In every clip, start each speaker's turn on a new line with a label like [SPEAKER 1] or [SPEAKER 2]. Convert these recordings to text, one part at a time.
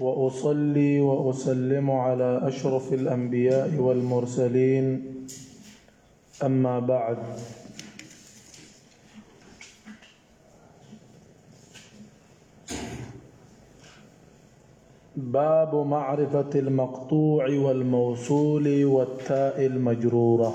[SPEAKER 1] واصلي واسلم على اشرف الانبياء والمرسلين اما بعد باب معرفه المقطوع والموصول والتاء المجروره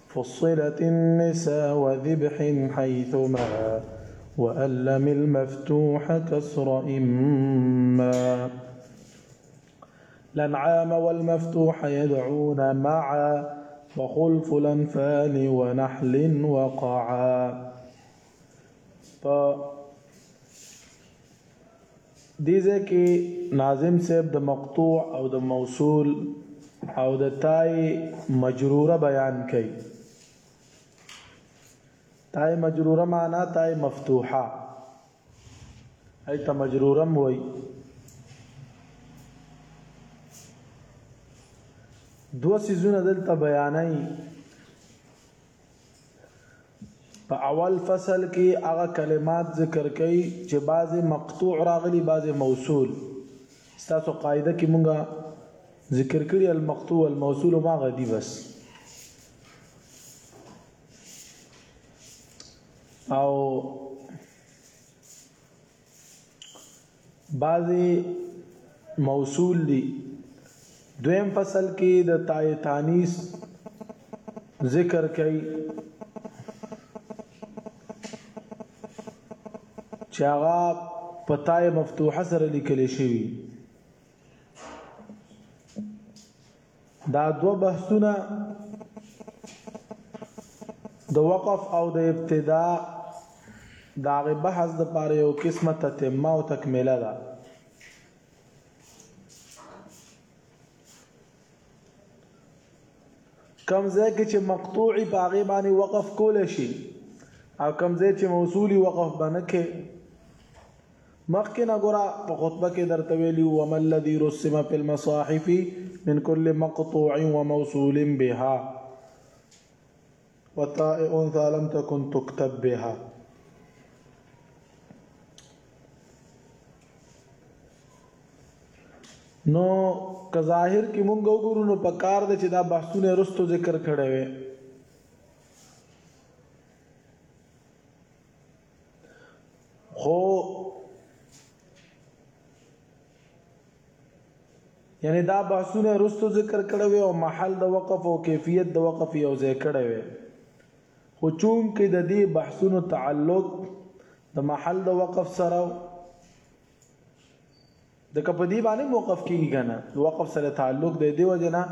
[SPEAKER 1] فصلت النساء وذبح حيثما وألم المفتوح كسر إما لنعام والمفتوح يدعون معا وخلف الانفال ونحل وقعا په دې ځای کې ناظم صاحب د مقطوع او د موصول او د تای مجروره بیان کړي تای مجروره معنا تای مفتوحه ایت مجرورم وای دو سيزونه دلته بیانای په اول فصل کې هغه کلمات ذکر کړي چې بعضې مقطوع راغلي بعضې موصول ستاسو قاعده کې مونږه ذکر کړي المقطوع والموصول ما غدي بس او بعضې موصول دي دویم فصل کې د تای تانیس ذکر کوي چې هغه په تای مفتوحه سره لیکل شوی دا دوه بحثونه د وقف او د ابتدا دا غي بحث د پاره یو قسمه تتمه او تکمیله ده کم ځای کې چې مقطوعي پاغه باندې وقف کول شي او کم ځای چې موصولي وقف باندې کې مخکې نه ګوره په خطبه کې درته ویلي وو وما الذي رسم في المصاحف من كل مقطوع وموصول بها وتاء انثى لم تكن تكتب بها نو که ظاهر کې مونږ وګورو نو په کار د چې دا بحثونه رستو ذکر کړي وي خو یعنی دا بحثونه رستو ذکر کړه وی او محل د وقف او کیفیت د وقف یو ځای کړه وی خو چون کې د دې بحثونو تعلق د محل د وقف سره ځکه په دې باندې موقف کېږي که نه وقف سره تعلق دی دې وجې نه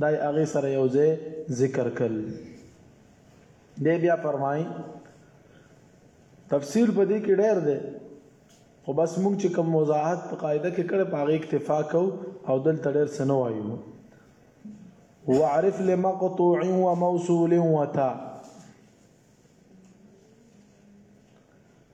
[SPEAKER 1] دا یې هغې سره یو ځای ذکر کړل دی بیا فرمایي تفصیل په دې کې ډېر دی خو بس موږ چې کوم وضاحت په قاعده کې کړ په هغه اکتفا کو او دلته ډېر څه نه وایو وعرف لمقطوع وموصول وتا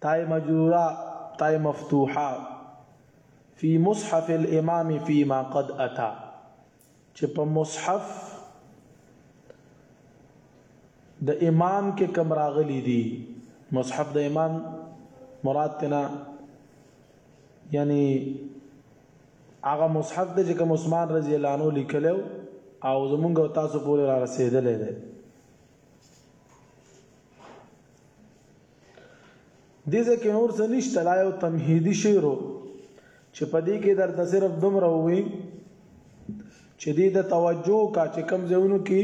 [SPEAKER 1] تاء مجروره تاء مفتوحه فی مصحف الامام فیما قد اتا چې په مصحف د امام کې کم راغلي دي مصحف د امام مراد تنا یعنی هغه مصحف د چې کوم عثمان رضی الله عنه لیکلو او زمونږ تاسو پورې را رسیدلې ده دې ځای کې نور څه نشته دا یو تمهیدي شعر و چې په دې کې درته صرف دومره ووي چې دې د توجه کا چې کم ځایونو کې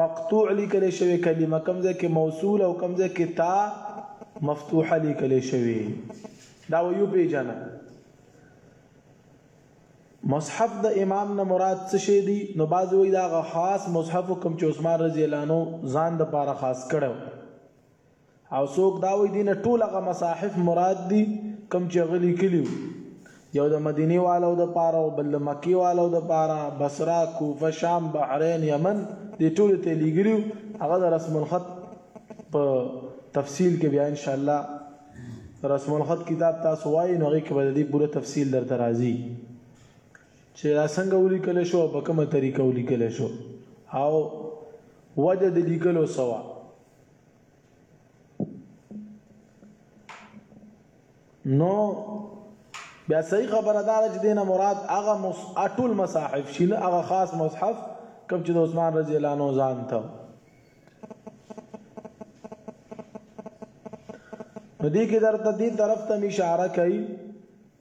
[SPEAKER 1] مقطوع لیکل شوی کلمه کم ځای کې موصول او کم ځای کې تا مفتوحه لیکل شوی دا ویو پیژنه مصحف د امام نه مراد څه شی دی؟ نو بعضې وایي دا هغه خاص مصحف و کوم چې عثمان رضی الله عنه ځان د پاره خاص کړی و او څوک دا وایي دې نه ټول هغه مصاحف مراد دي کوم چې هغه لیکلي و یو د مدینې والو د پاره او بل د مکې والو د پاره بصره کوفه شام بحرین یمن دې ټول ته لیږلي هغه د رسم الخط په تفصیل کې بیا ان شاء الله رسم الخط کتاب تاسو وایي نو هغه کې به د دې پوره تفصیل درته راځي چې دا څنګه ولیکل شو او په کومه طریقه ولیکل شو او وجه د لیکلو سوا نو بیا صحیح خبره دار چې دینه مراد هغه اټول مصاحف شي نه هغه خاص مصحف کوم چې د عثمان رضی الله عنه ځان ته نو دې کې درته دې طرف ته اشاره کوي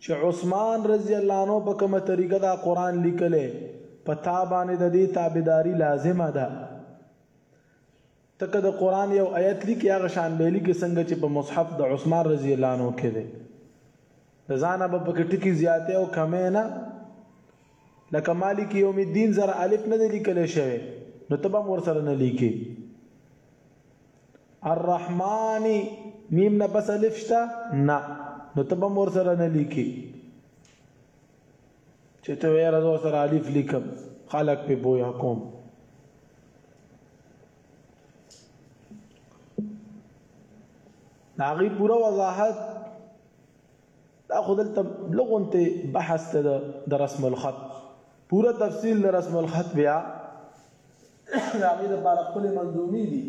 [SPEAKER 1] چې عثمان رضی الله عنه په کومه طریقه دا قران لیکلې په تا باندې د دې تابعداري لازمه ده تکه د قران یو آیت لیکي هغه شان به لیکي څنګه چې په مصحف د عثمان رضی الله عنه کې ده د ځانه په پکې ټکی زیاته او کمې نه لکه مالک یوم الدین زره الف نه دی لیکل شوی نو ته به ورسره نه لیکي الرحمن میم نه پس الف شته نه نو ته به ورسره نه لیکي چې ته یې راځو سره الف لیکم خلق په بویا کوم داغي پوره وضاحت دا خو دلته لږ غونتی بحث دی د رسم الخط پوره تفصیل د رسم الخط بیا د هغې دپاره خپلې منظومې دي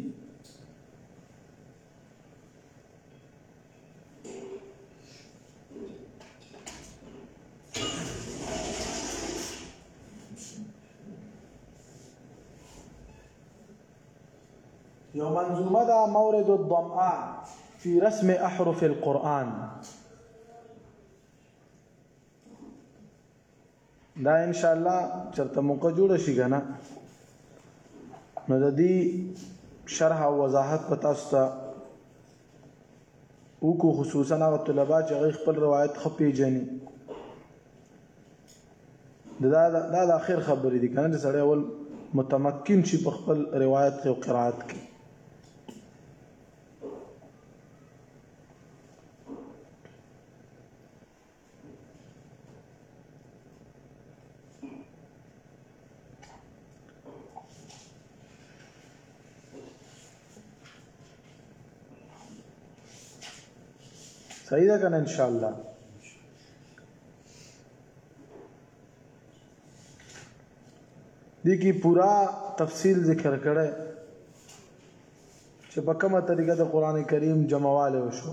[SPEAKER 1] یو منظومه دا مورد الضمآن فی رسم احرف القرآن دا ان شاء الله چرته موقع جوړ شي کنه نو د دې شرح او وضاحت پتا ست وکړو خصوصا هغه طلبه چې هغه خپل روایت خو پیژني دا دا د اخر خبرې دي کنه چې سړی اول متمکن شي په خپل روایت کې او قرائت کې صحیح ده کنه ان شاء الله دي کی پورا تفصیل ذکر کړه چې په کومه طریقه د قران کریم جمعواله وشو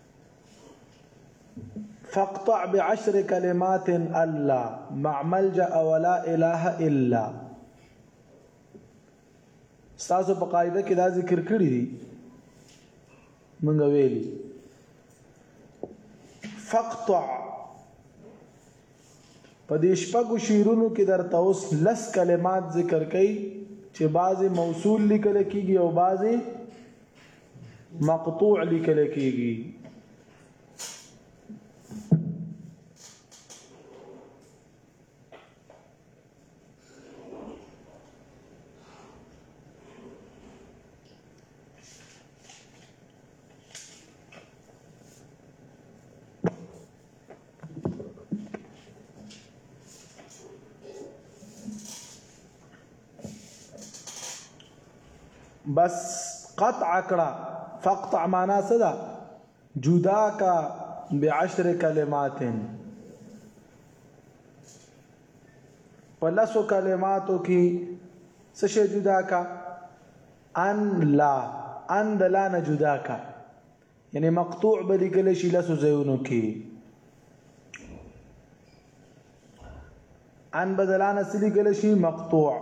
[SPEAKER 1] فاقطع بعشر کلمات الله مع ملجأ ولا اله الا تاسو په قاعده کې دا ذکر کړی دی منګه ویلی فقطع په دې شپږو شعرونو کې درته اوس لس کلمات ذکر کوي چې بعضې موصول لیکل کېږي او بعضې مقطوع لیکل کېږي بس قطع کړه فقطع معنا څه ده جدا کا بعشر کلمات پلسو کلماتو کې څه شی جدا کا ان لا ان د لا نه جدا کا یعنی مقطوع به لیکل شي لاسو ځایونو کې ان بدلان اصلي کله شي مقطوع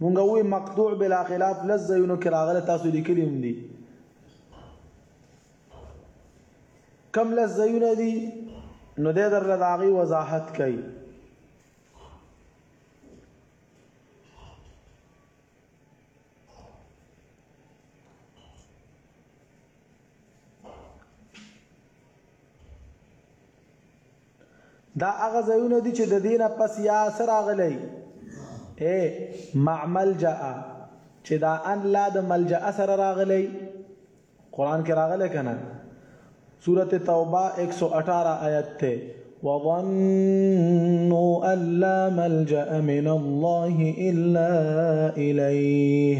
[SPEAKER 1] مونږ وی مقطوع بلا خلاف لز ځایونو کې راغله تاسو لیکلی هم دي کم لز ځایونه دي نو د در لداغي وضاحت کوي دا هغه ځایونه دي چې د دینه پس یا سر راغلی اے معمل جاء چې دا ان لا د ملجا سره راغلی قرآن کې راغلی کنه سورت توبه 118 آیت ته وظنوا ان لا ملجا من الله الا الیه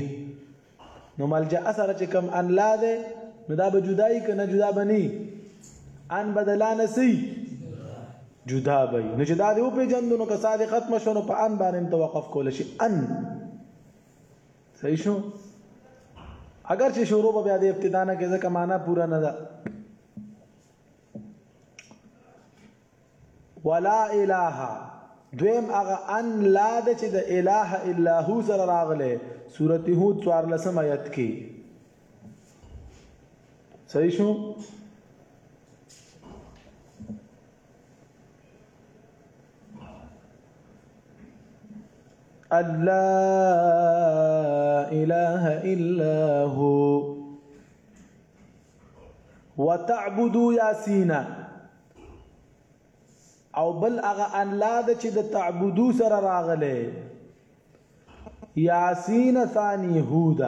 [SPEAKER 1] نو ملجا سره چې کوم ان لا ده نو دا به جدای کنه جدا بنی ان بدلا نسی جدا به نو چې دا دی په جندونو که ساده ختم شونه په ان باندې توقف کول شي ان صحیح شو اگر چې شروع به بیا د ابتدا نه کې ځکه معنا پورا نه ده ولا اله دویم هغه ان لا د چې د اله الا هو سره راغله سورته هود 14 آیت کې صحیح شو الله اله الا هو وتعبدوا ياسينا او بل هغه الله د چې د تعبدو سره راغله ياسين ثاني هود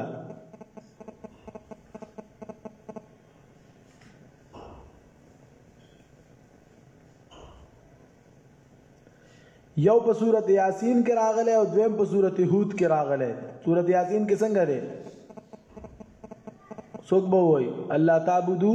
[SPEAKER 1] یو په صورت یاسین کې راغله او دویم په صورت هود کې راغله صورت یاسین کې څنګه ده څوک به وای الله تعبدو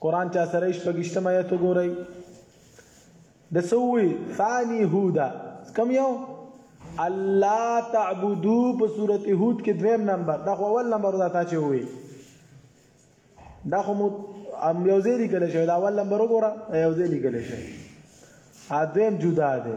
[SPEAKER 1] قرآن چا سره شپږشتم آیت وګورئ د سوي ثاني هودا کم یو الله تعبدو په صورت هود کې دویم نمبر دا خو اول نمبر دا تا چې وي دا خو مو ام یو ځای لیکل شوی دا اول نمبر وګوره یو ځای لیکل شوی ا دویم جدا دی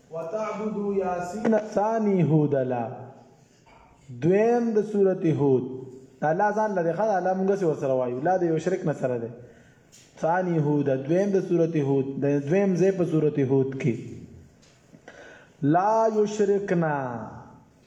[SPEAKER 1] وتعبدوا یاسین ثانی هود لا دویم د سورته هود الله ځان لري خدای الله موږ سره سره وایو لا د یو شرک نه سره ده ثانی هود دویم د سورته هود د دویم ځای په سورته هود کې لا یشرکنا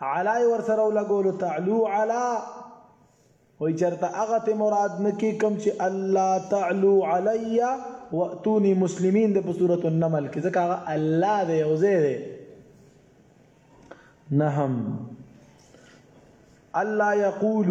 [SPEAKER 1] علا یې ورسره ولګولو تعلو علا وای چرته هغه ته مراد نکی کم چې الله تعلو علی واتونی مسلمین د سورۃ النمل کې ځکه هغه الله دی او زه دی نهم الله یقول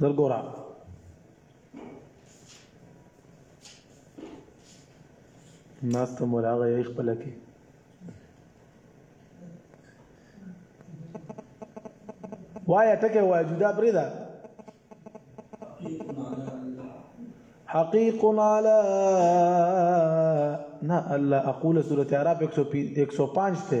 [SPEAKER 1] درګورا ناس ته مراغه یې خپل کې وایا ټکه وای جدا بریدا حقیق علی نه الله اقول سوره اعراف 105 ته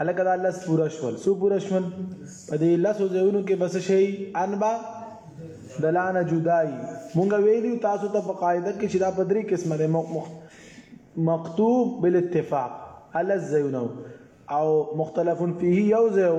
[SPEAKER 1] هلکه دا لس پوره شول څو پوره شول په دې لسو ځایونو کې بس شي انبا دلانه جدای مونږ ویلو تاسو ته په قاعده کې چې دا په درې قسمه ده مکتوب بالاتفاق الز ځایونه او مختلفون فيه یو ځایو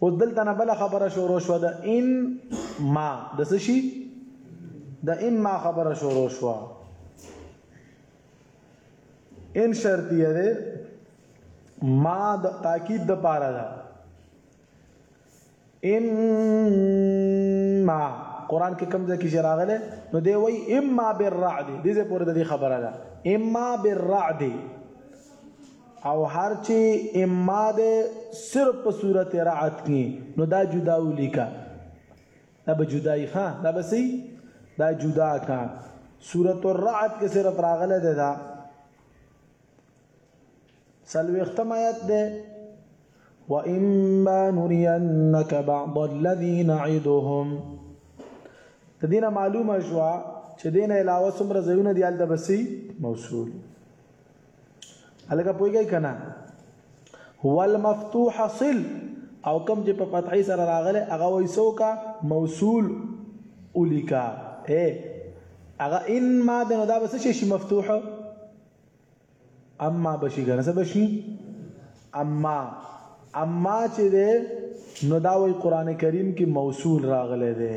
[SPEAKER 1] اوس دلته نه بل خبره شروع شو د ان ما د څه شي د ان ما خبره شروع شو ان شرطیه ده ما د تاکید د پاره ده ان ما قران کې کوم ځای کې راغله نو دی وای اما بالرعد دې زه پورې د خبره ده اما بالرعد او هر چی اما ده صرف په صورت رعد کی نو دا جدا ولیکه دا به جدای ښه دا به سی دا جدا کا سورۃ الرعد کې صرف راغله ده دا سلوختم آیات ده وَإِمَّا نُرِيَنَّكَ بَعْضَ الَّذِي نَعِدُهُمْ تدینا معلومه شو چې دین علاوه څومره ځایونه دی الته بسی موصول الګه پويږي کنه والمفتوح صل او کم چې په فتحې سره راغله هغه وای سوکا موصول الیکا اے هغه ان ما د نو دا بس شي مفتوح اما بشي کنه څه بشي اما اما چې ده نو دا وای قران کریم کې موصول راغله ده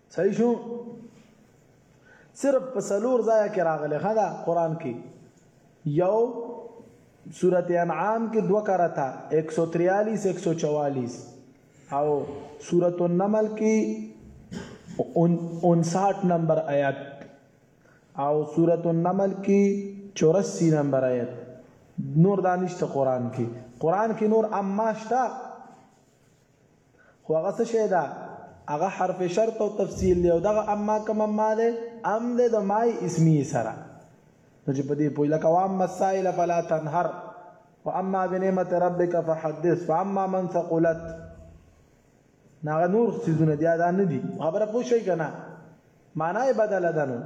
[SPEAKER 1] صحیح شو صرف په سلور ځای کې راغلی خدا قران کې یو سورت انعام کې دو کرتا 143 144 او سورت النمل کې 59 نمبر آیات او سورت النمل کې 84 نمبر آیات نور دانشته قران کې قران کې نور اما شته خو هغه څه شی ده هغه حرف شرط او تفصیل دی او دغه اما کم اما دی ام دی د مای اسمی سره نو چې په دې پوی لکه وام مسائل فلا تنهر واما بنعمت ربک فحدث فاما من ثقلت ناغه نور سيزونه دی دا نه دي خبره پوه شي کنه معنی بدل ده نو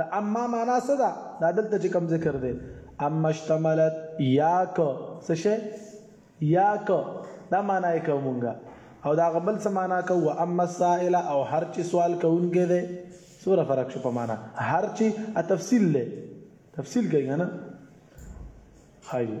[SPEAKER 1] د اما معنا څه ده دا دلته چې کوم ذکر دی اما اشتملت یا که څه شی یا که دا معنا یې کوو مونږه او دا غبل څه معنا کوو اما السائل او هر چې سوال کوونکی دی سوره فرق شو په معنا هر چې تفصیل له تفصیل کوي نه خایي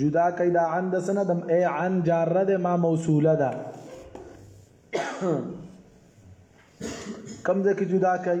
[SPEAKER 1] جدا کړئ دا عن د سند ای عن جاره ده ما موصوله ده کم ځکه جدا کړئ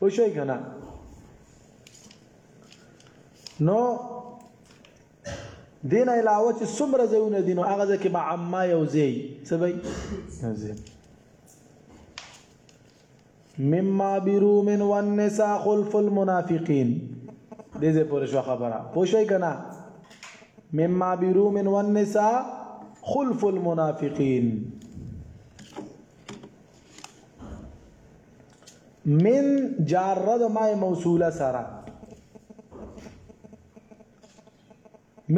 [SPEAKER 1] پوه شوئ که نه نو دین علاوه چې څومره ځایونه دي نو هغه ځکه به عما یو ځای څه وي مما بروم والنساء خلف المنافقين دې زه پوره شو خبره پوښوي کنه مما بروم والنساء خلف المنافقين من جاره د مای موصوله سره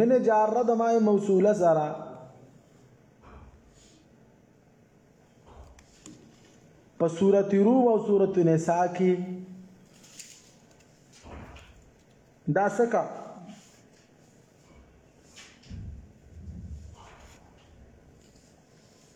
[SPEAKER 1] من جاره د مای موصوله سره په سورته روم او سورته نساء کې دا سکه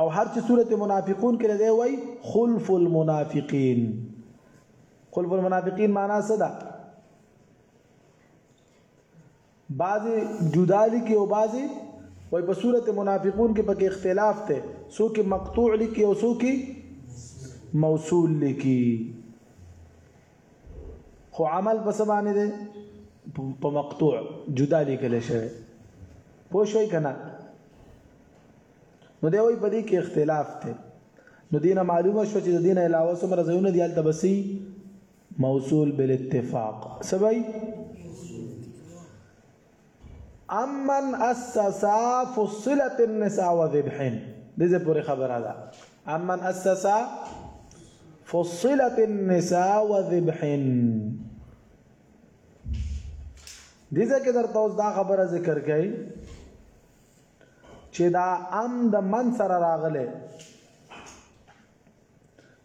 [SPEAKER 1] او هر چې سورته منافقون کې دی وای خلف المنافقین خلف المنافقین معنا څه ده بعضی جدا لیکي او بعضی وای په سورته منافقون کې پکې اختلاف ته سو کې مقطوع لیکي او سو کې موصول لیکي خو عمل په سبانه ده په مقطوع جدا لیکل شوی پوه شوي که نه نو دی وایي په دې کې اختلاف دی نو دینه معلومه شو چې د دین علاوه څومره ځایونه دي هلته بسي موصول بالاتفاق سبای امن اسسا فصلة النساء وذبح دې ځې پورې خبره ده امن اسسا فصلة النساء وذبح دې ځکه درته اوس دا خبره ذکر کړي چې دا ام د من سره راغله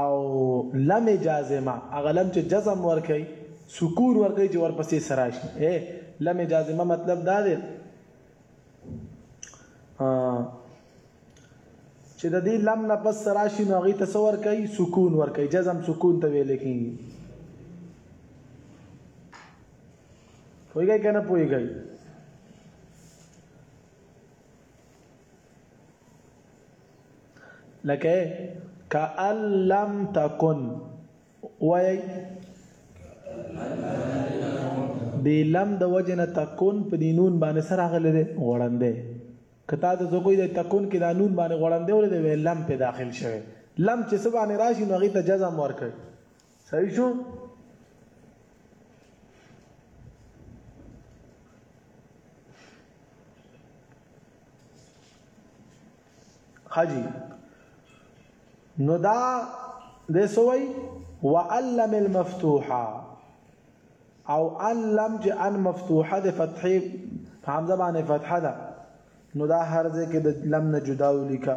[SPEAKER 1] او لم جازمه هغه لم چې جزم ورکوي سکون ورکوي چې ورپسې څه راشي اې لم جازمه مطلب دا دی چې د دې لم نه پس راشي نو هغه تصور کوي سکون ور کوي جزم سکون ته ویل کیږي پوهیږي کنه پوهیږي لکه کأن لم تکن وای د لم د وجنه تکون په دینون باندې سره غلې ده غړندې کته د زګوی د تکون کې د نون باندې غړندې ولې ده لم په داخل شوه لم چې سبا نه راشي نو غي ته جزم ورکړي صحیح شو حاجی نو دا د سوی وعلم المفتوحه او علم چې ان مفتوحه د فتحې حمزه باندې فتحه ده نو دا هر ځای کې د لم نه جدا ولیکه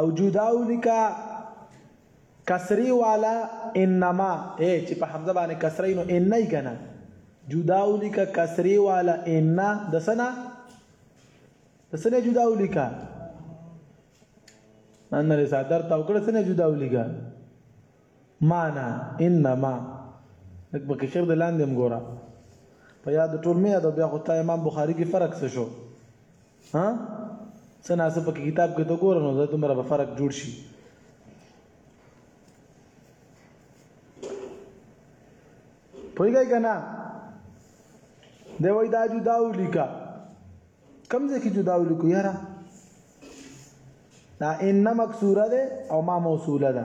[SPEAKER 1] او جدا ولیکا کسری والا انما اے چې په حمزه باندې کسری نو ان نه کنه جدا ولیکا کسری والا ان د سنا د سنا جدا ولیکا ان له صدر تا وکړه سنا جدا ولیکا معنا انما لکه په کې شر د لاندې مګورا په یاد ټول مې یاد بیا خو تا امام بخاری کې فرق څه شو ها څه نه څه په کتاب کې ته ګوره نو دا دومره به فرق جوړ شي پوهیږئ که نه دی وایي دا جدا ولیکه کوم ځای کې جدا ولیکو یاره دا ان مکسوره ده او ما موصوله ده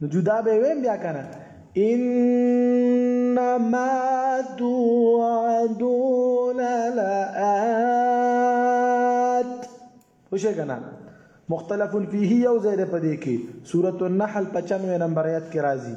[SPEAKER 1] نو جدا به ویم بیا کنه انما توعدون لآت وشه کنه مختلف فيه یو ځای په دې کې سورۃ النحل 95 نمبر آیت کې راځي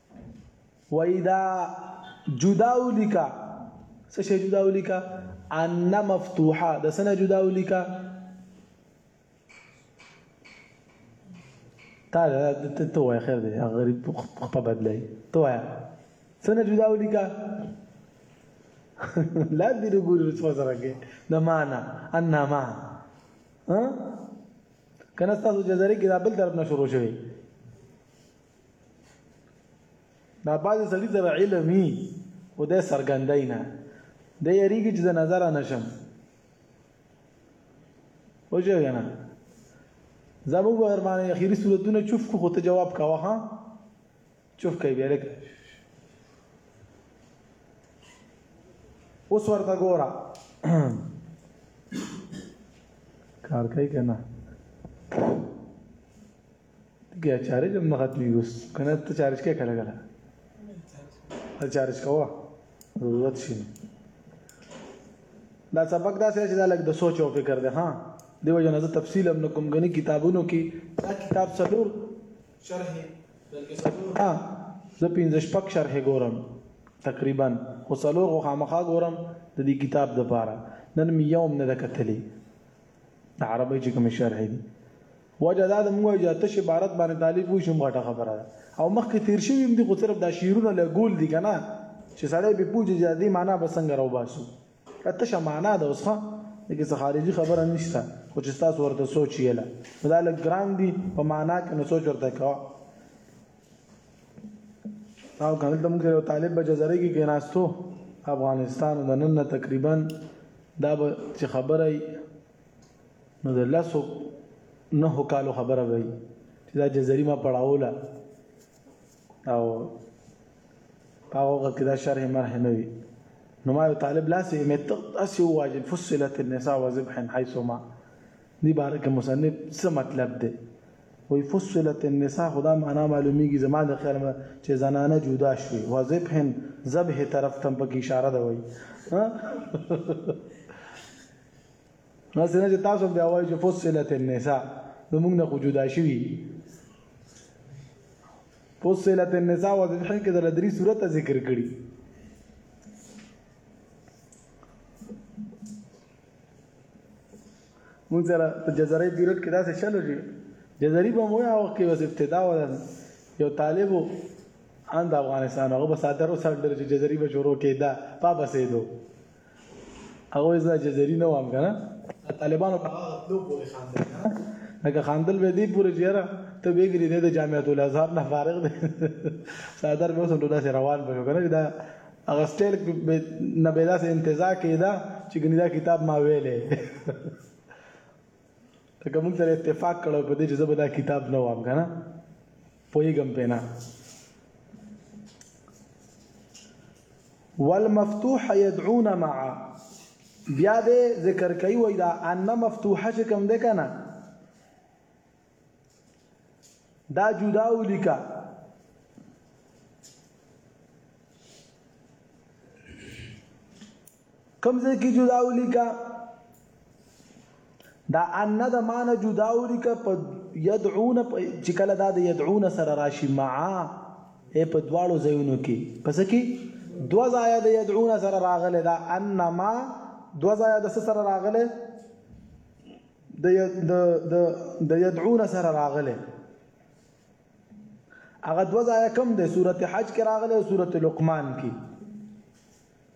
[SPEAKER 1] وای دا جدا ولیکا څه شی جدا ولیکا ان مفتوحه د سنه جدا ولیکا تا ته ته وای خیر دی غریب په بدلای ته وای سنه جدا ولیکا لا دې ګورې څه سره کې د معنا ان ما ها کنه تاسو جزري کې دا بل طرف نه شروع شوی دا بعضې سړي ته به علم وي خو دی څرګندوي نه دی یریږي چې د نظره نه شم وجه که نه زموږ به در باندې اخري صورتونه چوف کو خو ته جواب کوه ها چوف کوي بیا لږ اوس ورته ګوره کار کوي که نه ګیا چارې جم نه غتلی اوس کنه ته چارج کې کله کله ته چارج کوه ضرورت شي دا سبق دا چې دا لګ د سوچ او فکر ده ها دی وجه نه تفصیل هم کوم غني کتابونو کې دا کتاب څلور شرح بلکې څلور ها زه پنځه شپږ شرح ګورم تقریبا خو څلور غو خامخا ګورم د دې کتاب د پاره نن مې یوم نه د کتلې د عربی چې کوم شرح دي وجه دا ده موږ وایو چې تش عبارت باندې طالب پوه شي هم غټه خبره ده او مخکې تیر شوي هم دي خو صرف دا شعرونه له ګول دي که نه چې سړی پې پوه شي چې دې معنا به څنګه راوباسو دا تشه معنا ده اوس ښه دغه څه خارجي خبره نشته خو چې تاسو ورته سوچ یې له دا لږ ګران دي په معنا کې نو سوچ ورته کوه او کنه ته موږ یو طالب به جزره کې کېناستو افغانستان د نن تقریبا دا به چې خبره نو د لاسو نه کالو خبره وي چې دا جزري ما پړاوله او هغه کې دا شرح مرح نه وي نو ما یو طالب لاسې مې تاسو واجب فصلت النساء وذبح حيثما دی بارک مصنف څه مطلب دی وی فصلت النساء خدا معنا معلومیږي زما د خیال چې زنانه جدا شوي وذبح ذبح طرف تم په اشاره ده وی هسې نه چې تاسو هم بیا وایي چې فصلت النساء نو موږ نه خو جدا شوي فصلت النساء او ذبحین کې د لدري صورت ذکر کړي مونږ سره په جزري پیریډ کې داسې چلو شي جزري به مو یو کې وس ابتدا و یو طالب اند افغانستان هغه به صدر او صدر چې جزري به شروع کېدا پا بسېدو هغه زه جزري نه وام کنه طالبانو په هغه تلو پورې خاندل لکه خاندل به دې پورې چیرې ته وګری نه د جامعۃ الازهر نه فارغ دی صادر به سم داسې روان به کنه دا هغه سټایل نه به داسې انتظار کیدا چې ګنې دا کتاب ما ویلې ته کوم سره اتفاق کړو په دې چې زبدا کتاب نه وام کنه پویګم پینا والمفتوح يدعون مع بیا دې ذکر کوي وای دا ان مفتوحه چې کوم ده کنه دا جدا ولیکا کوم ځای کې جدا ولیکه دا ان د معنی جدا ولیکه په يدعون چې کله دا د يدعون سره راشي مع اے په دواړو ځایونو کې پس کې دو ځای د يدعون سره راغله دا انما دو ځای د سره راغله د د د يدعون سره راغله هغه دو ځای کم د سورته حج کې راغله او سورته لقمان کې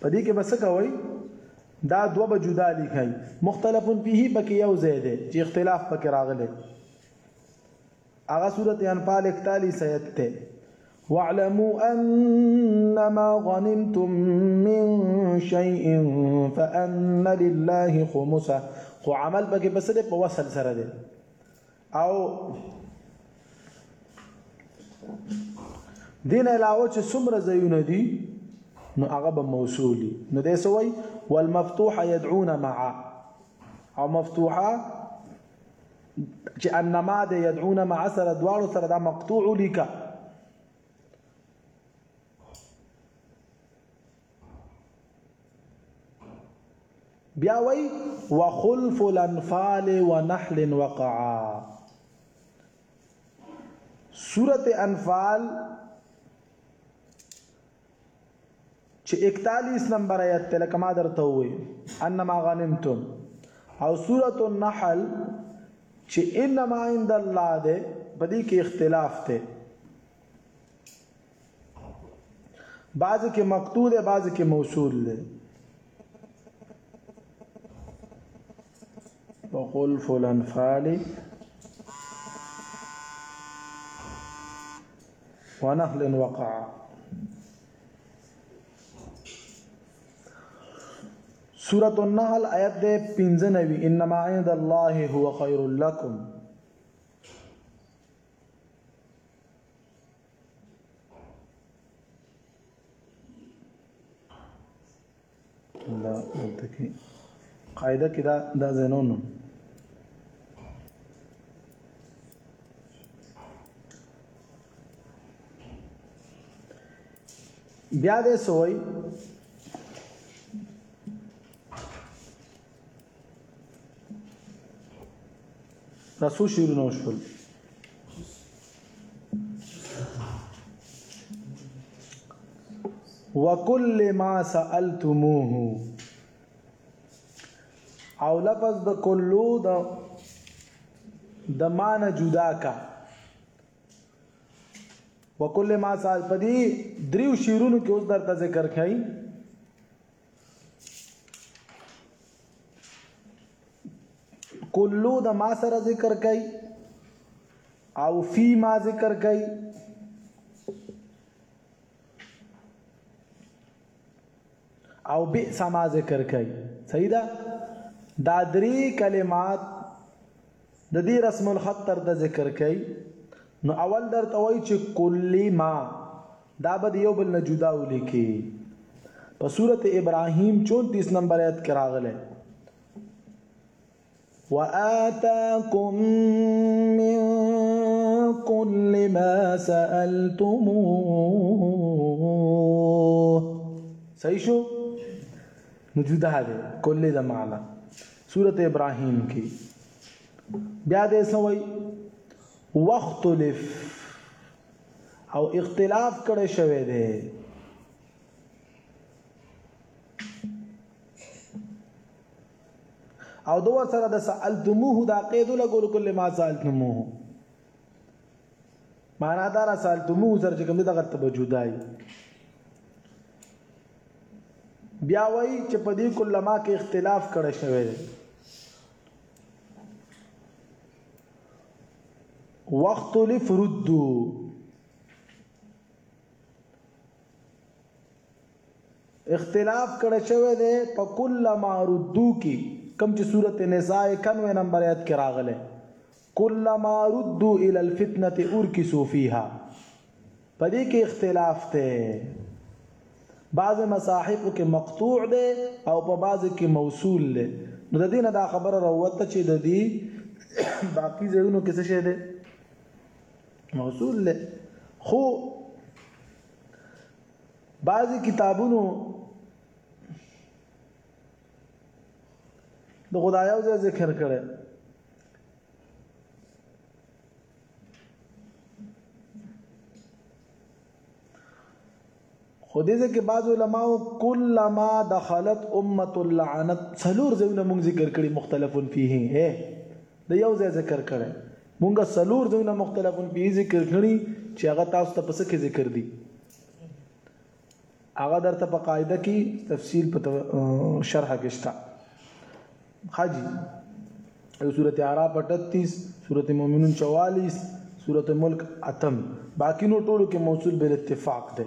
[SPEAKER 1] په دې کې بس کوي دا دوه به جدا لیکي مختلف فيه پکې یو ځای دی چې اختلاف پکې راغلی هغه سورته انفال 41 آیت ته واعلموا أنما غنمتم من شيء فأن لله خمسه خو عمل پکې بس دی په وصل سره دی او دین علاوه چې څومره ځایونه دي نو هغه به موصولي نو دې سوي والمفتوح يدعون معا او مفتوحه چې انما د يدعون مع سره دواړو سره دا مقطوع لیکه بیا وای وخلف الانفال ونحل وقعا سورت انفال چې 41 نمبر آیت ته لکه ما درته وې انما غنمتم او سورۃ النحل چې انما عند الله ده په دې کې اختلاف ته بعضی کې مقطوع ده بعضی کې موصول ده وقل فلان فالي ونهل وقع سورة النحل آیت ده پنزنوی انما عند الله هو خير لكم دا دلته کې قاعده کې دا دا زینون بیا دې سوئی دا څو شعرونه وشول وکل ما سألتموه او لفظ د کلو د د مان جدا کا وکل ما سال پدی دریو شیرونو کې اوس درته ذکر کړي کلو د ما سره ذکر کوي او فی ما ذکر کوي او بئس ما ذکر کوي صحیح ده دا درې کلمات د دې رسم الخط تر د ذکر کوي نو اول درته وایي چې کلی ما دا به یو بل نه جدا ولیکي په سورت ابراهیم 34 نمبر آیت کې راغله وآتاكم من كل ما سألتموه صحیح شو نو جدا ده کلی د معنا سورة ابراهيم کې بیا دې سوي وختلف او اختلاف کړي شوی دی او دو سره د سالتموه دا قید لګول کل ما سالتموه معنا دا را سالتموه سره چې کوم دغه ته بجودای بیا وایي چې په دې کلما کې اختلاف کړی شوی دی وخت لفردو اختلاف کړه شوی دی په کله ما ردو کې کم چې سورته نساء 91 نمبر آیت کې راغله کلما ردو الی الفتنة ارکسو فیها په دې کې اختلاف دی بعضې مصاحفو کې مقطوع دی او په بعضې کې موصول دی نو د دې نه دا خبره راووته چې د دې باقي ځایونو کې څه شی دی موصول دی خو بعضې کتابونو د خدای او ځای ذکر کړي خو دې ځکه بعض علماو کله ما دخلت امه اللعنت څلور ځونه مونږ ذکر کړي مختلفون فيه اے د یو ځای ذکر کړي مونږ څلور ځونه مختلفون فيه ذکر کړي چې هغه تاسو ته پس کې ذکر دي هغه درته په قاعده کې تفصیل په شرح کې شته حاجی او سورته اعراف 38 سورته مؤمنون 44 سورته ملک اتم باقی نو ټولو کې موصول بل اتفاق دی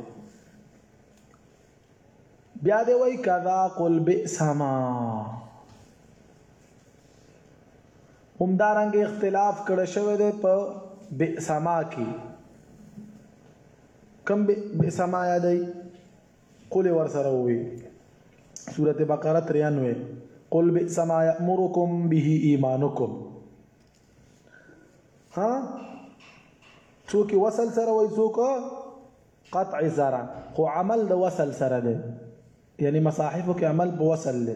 [SPEAKER 1] بیا دی وای کذا قل بئس ما همدارنګ اختلاف کړه شوی دی په بئس ما کې کم بئس ما یادای قل ورسره وی سورة بقره 93 قل بئس ما یأمرکم به ایمانکم ها څوک وصل سره وای څوک قطع سره خو عمل د وصل سره دی یعنی مصاحف کې عمل په وصل دی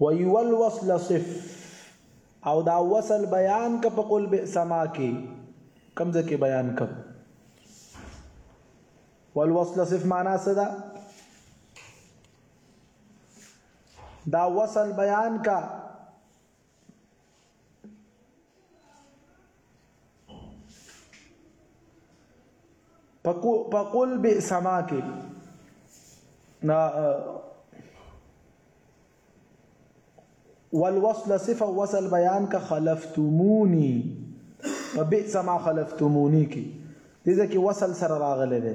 [SPEAKER 1] ويول وصل صف او دا وصل بیان ک په قل بئس ما کې کم ځکه بیان ک والوصل صف معنا څه ده دا وصل بیان کا په قول به سما کې نا والوصل صفه وصل بیان کا خلفتمونی په بئس ما خلفتمونی کې دې ځکه وصل سره راغله ده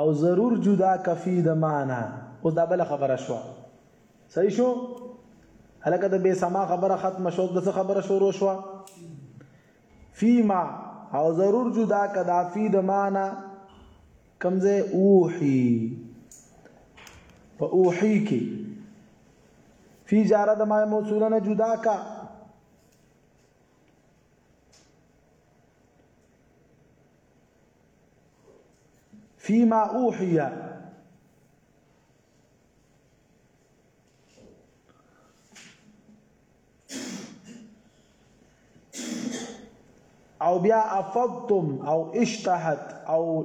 [SPEAKER 1] او ضرور جدا کفی د معنا اوس دا بل خبره شو صحیح شو هلکه د بے سما خبره ختم شو د څه خبره شروع شو فيما او ضرور جدا کدا فی د معنا کمزه اوحی په اوحی کې فی جاره د ما موصوله نه جدا کا فيما اوحي او بیا افضتم او اشتهت او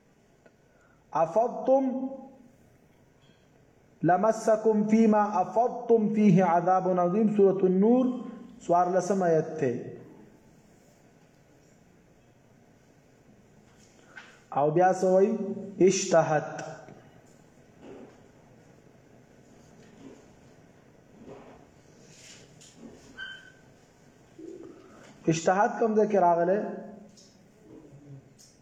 [SPEAKER 1] افضتم لمسکم فيما افضتم فيه عذاب عظيم سورة النور سوار لسم آیت ته او بیا سوئی اشتهت اشتهاد کوم ځای کې راغله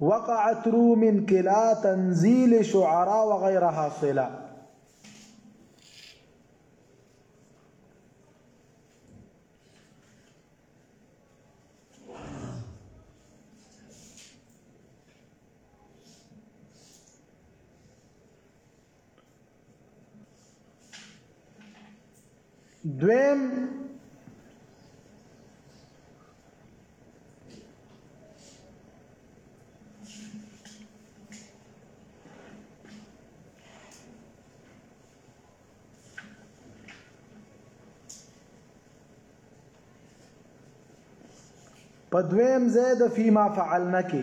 [SPEAKER 1] وقعت رو من كلا تنزيل شعراء وغيرها صله دویم په دویم ځای د فيما فعلنا کې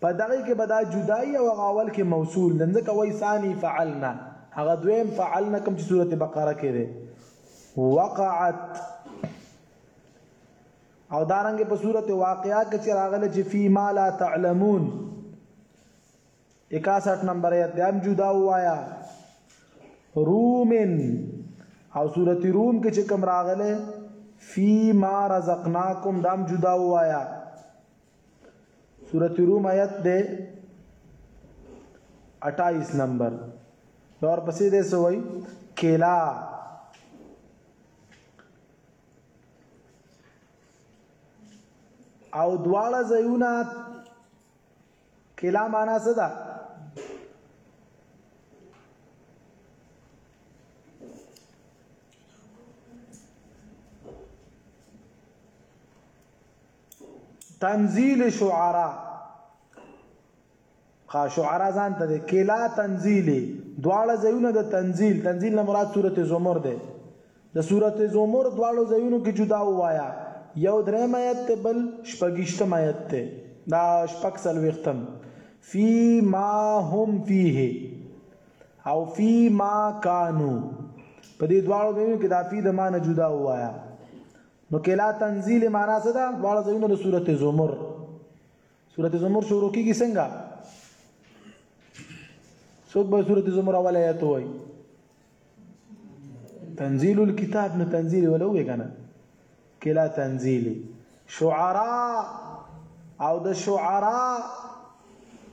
[SPEAKER 1] په دغې کې به دا جدا يي او هغه اول کې موصول ده ځکه وایي ثاني فعلنا هغه دویم فعلنا کوم چې سورته بقره کې ده وقعت او دارنګ په سورته واقعا کې چې راغله چې فی ما لا تعلمون 61 نمبر آیت دیم جدا وایا رومن او سورته روم کې چې کوم راغله فی ما رزقناکم دام جدا وایا سورة روم آیت دی 28 نمبر دور پسې دی سوی کلا او دواړه زیونه کلا معنا څه ده تنزیل شعرا خا شعرا ځان ته د کلا تنزیل دواړه ځایونه د تنزیل تنزیل نه مراد سورته زمر ده د سورته زمر دواړو ځایونو کې جدا وایا یو درې مایت ته بل شپږشته مایت ته دا شپږ سلوختم فی ما هم فیه او فی ما کانو په دې دواړو ځایونو کې دا فی د معنی جدا وایا نو کلا تنزیل معنا څه ده دواړه ځایونه د سورته زمر سورته زمر شروع کیږي څنګه څوک به سورته زمر اول آیت وایي تنزيل الكتاب نه تنزيل ولا وې کنه کلا تنزيل شعراء او د شعراء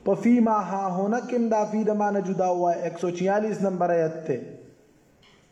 [SPEAKER 1] په فيما ها هنکم دا فی د مان جدا و 146 نمبر آیت ته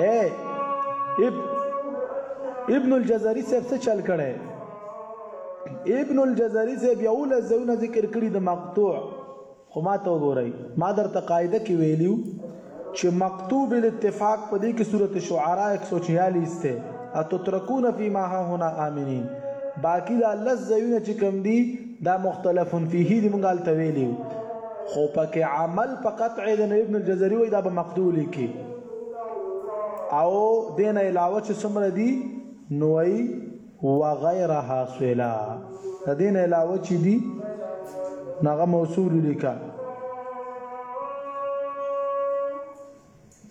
[SPEAKER 1] اے اب ابن الجزري صاحب څه چل کړي ابن الجزري صاحب یو لزونه ذکر کړی د مقطوع خو ما ته وګورئ ما درته قاعده کې ویلیو چې مقطوع بالاتفاق په دې کې سورته شعراء 146 ته اتترکون فی ما ها هنا امنین باقی دا لز زیونه چې کم دي دا مختلف فيه دي مونږ هلته ویلي خو پکې عمل په قطع د نو ابن الجزري وایي دا به مقدول کې او دین علاوه چې څومره دي نو وایي وغيرها سولا د دین علاوه چې دي نغه موصول لیکه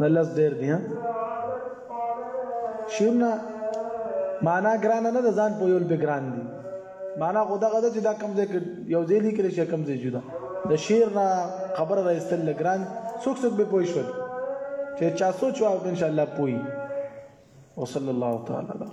[SPEAKER 1] نه لس ډېر دی ها شونه معنا ګران نه ده ځان په یول به ګران دي معنا خدا غدا چې دا کم ځای کې یو ځای لیکل شي کم ځای جدا د شعر نه خبره راستل لګران څوک څوک به پوه شي چې چا سوچ او ان شاء الله پوي وصلی الله تعالی علیه